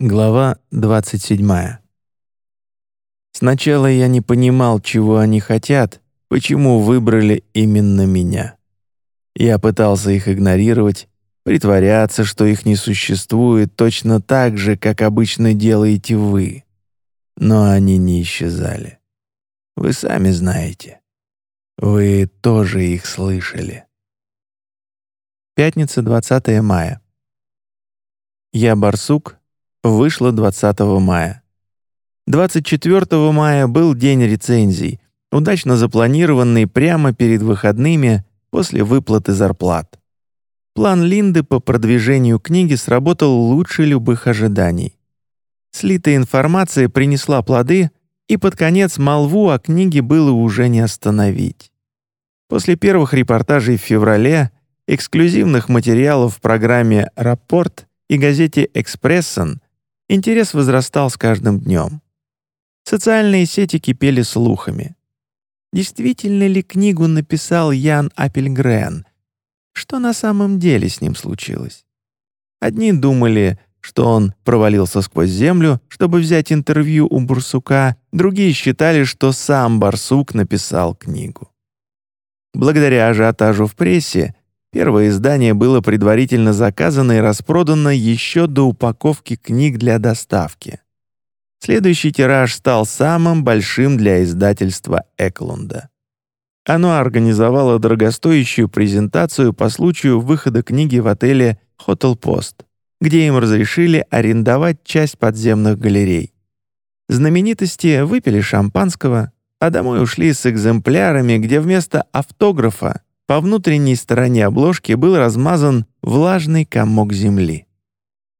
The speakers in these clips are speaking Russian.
Глава 27. Сначала я не понимал, чего они хотят, почему выбрали именно меня. Я пытался их игнорировать, притворяться, что их не существует точно так же, как обычно делаете вы. Но они не исчезали. Вы сами знаете. Вы тоже их слышали. Пятница, 20 мая. Я барсук, вышло 20 мая. 24 мая был день рецензий, удачно запланированный прямо перед выходными после выплаты зарплат. План Линды по продвижению книги сработал лучше любых ожиданий. Слитая информация принесла плоды, и под конец молву о книге было уже не остановить. После первых репортажей в феврале, эксклюзивных материалов в программе «Рапорт» и газете «Экспрессон» Интерес возрастал с каждым днем. Социальные сети кипели слухами. Действительно ли книгу написал Ян Апельгрен? Что на самом деле с ним случилось? Одни думали, что он провалился сквозь землю, чтобы взять интервью у Барсука, другие считали, что сам Барсук написал книгу. Благодаря ажиотажу в прессе Первое издание было предварительно заказано и распродано еще до упаковки книг для доставки. Следующий тираж стал самым большим для издательства Эклунда. Оно организовало дорогостоящую презентацию по случаю выхода книги в отеле «Хотел Пост», где им разрешили арендовать часть подземных галерей. Знаменитости выпили шампанского, а домой ушли с экземплярами, где вместо автографа по внутренней стороне обложки был размазан влажный комок земли.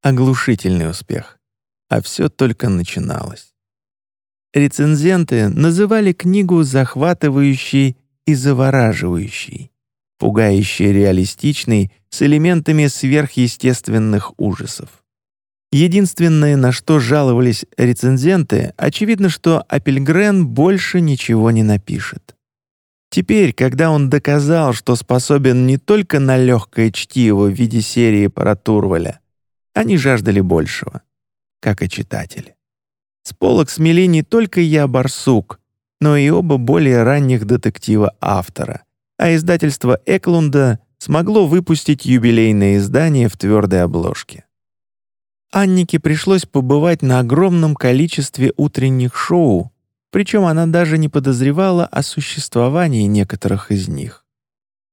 Оглушительный успех. А все только начиналось. Рецензенты называли книгу захватывающей и завораживающей, пугающей реалистичной с элементами сверхъестественных ужасов. Единственное, на что жаловались рецензенты, очевидно, что Апельгрен больше ничего не напишет. Теперь, когда он доказал, что способен не только на легкое чтиво в виде серии про Турваля, они жаждали большего, как и читатели. С полок смели не только я, Барсук, но и оба более ранних детектива автора, а издательство Эклунда смогло выпустить юбилейное издание в твердой обложке. Аннике пришлось побывать на огромном количестве утренних шоу, причем она даже не подозревала о существовании некоторых из них.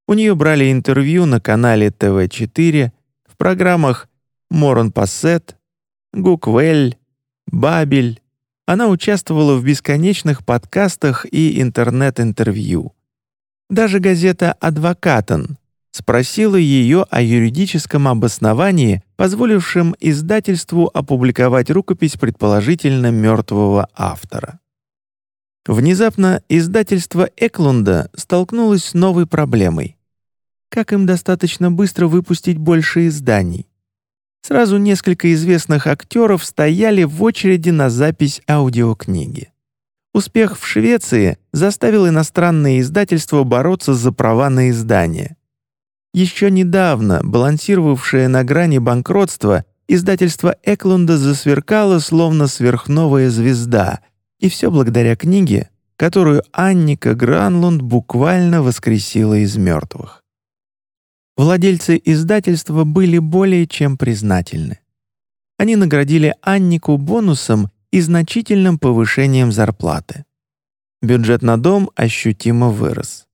У нее брали интервью на канале ТВ-4 в программах «Морон Пассет», «Гуквель», «Бабель». Она участвовала в бесконечных подкастах и интернет-интервью. Даже газета «Адвокатон» спросила ее о юридическом обосновании, позволившем издательству опубликовать рукопись предположительно мертвого автора. Внезапно издательство Эклунда столкнулось с новой проблемой. Как им достаточно быстро выпустить больше изданий? Сразу несколько известных актеров стояли в очереди на запись аудиокниги. Успех в Швеции заставил иностранные издательства бороться за права на издание. Еще недавно, балансировавшее на грани банкротства, издательство Эклунда засверкало, словно сверхновая звезда — и все благодаря книге, которую Анника Гранлунд буквально воскресила из мертвых. Владельцы издательства были более чем признательны. Они наградили Аннику бонусом и значительным повышением зарплаты. Бюджет на дом ощутимо вырос.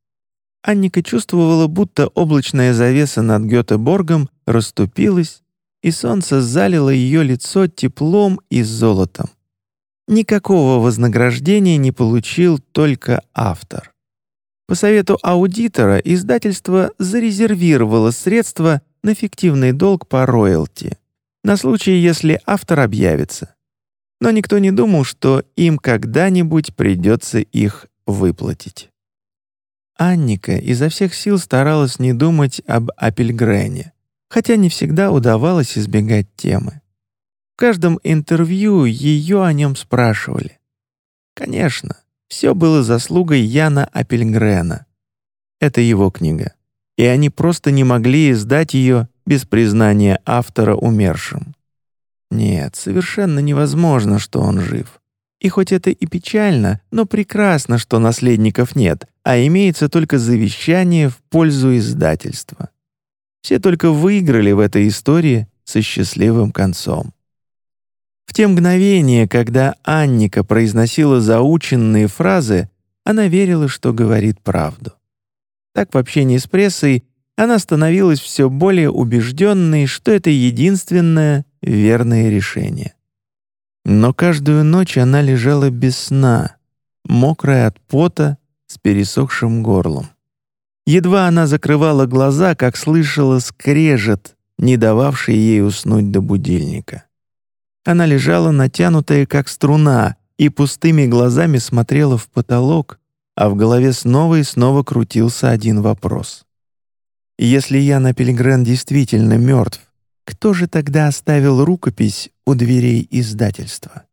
Анника чувствовала, будто облачная завеса над Гетеборгом расступилась, и солнце залило ее лицо теплом и золотом. Никакого вознаграждения не получил только автор. По совету аудитора издательство зарезервировало средства на фиктивный долг по роялти на случай, если автор объявится. Но никто не думал, что им когда-нибудь придется их выплатить. Анника изо всех сил старалась не думать об Апельгрене, хотя не всегда удавалось избегать темы каждом интервью ее о нем спрашивали. Конечно, все было заслугой Яна Апельгрена. Это его книга. И они просто не могли издать ее без признания автора умершим. Нет, совершенно невозможно, что он жив. И хоть это и печально, но прекрасно, что наследников нет, а имеется только завещание в пользу издательства. Все только выиграли в этой истории со счастливым концом. В те мгновения, когда Анника произносила заученные фразы, она верила, что говорит правду. Так в общении с прессой она становилась все более убежденной, что это единственное верное решение. Но каждую ночь она лежала без сна, мокрая от пота, с пересохшим горлом. Едва она закрывала глаза, как слышала скрежет, не дававший ей уснуть до будильника. Она лежала натянутая, как струна, и пустыми глазами смотрела в потолок, а в голове снова и снова крутился один вопрос. Если Яна Пилигрен действительно мертв, кто же тогда оставил рукопись у дверей издательства?